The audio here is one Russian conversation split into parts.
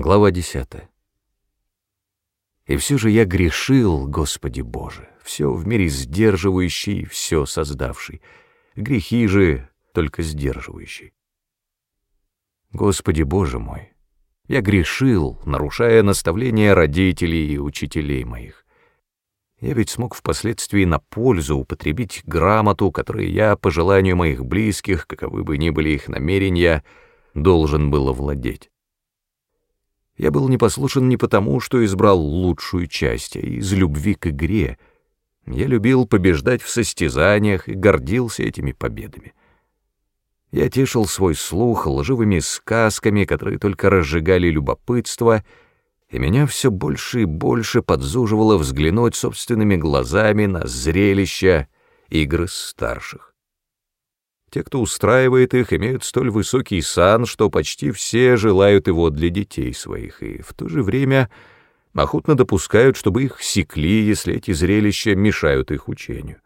Глава 10. И все же я грешил, Господи Боже, все в мире сдерживающий, все создавший. Грехи же только сдерживающий. Господи Боже мой, я грешил, нарушая наставления родителей и учителей моих. Я ведь смог впоследствии на пользу употребить грамоту, которой я, по желанию моих близких, каковы бы ни были их намерения, должен был овладеть. Я был непослушен не потому, что избрал лучшую часть, а из любви к игре. Я любил побеждать в состязаниях и гордился этими победами. Я тешил свой слух лживыми сказками, которые только разжигали любопытство, и меня все больше и больше подзуживало взглянуть собственными глазами на зрелища игры старших. Те, кто устраивает их, имеют столь высокий сан, что почти все желают его для детей своих, и в то же время охотно допускают, чтобы их секли, если эти зрелища мешают их учению.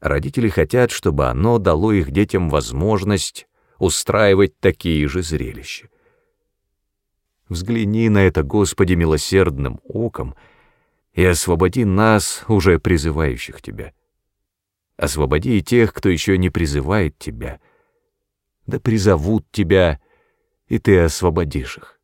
Родители хотят, чтобы оно дало их детям возможность устраивать такие же зрелища. Взгляни на это, Господи, милосердным оком и освободи нас, уже призывающих Тебя. Освободи и тех, кто еще не призывает тебя. Да призовут тебя, и ты освободишь их.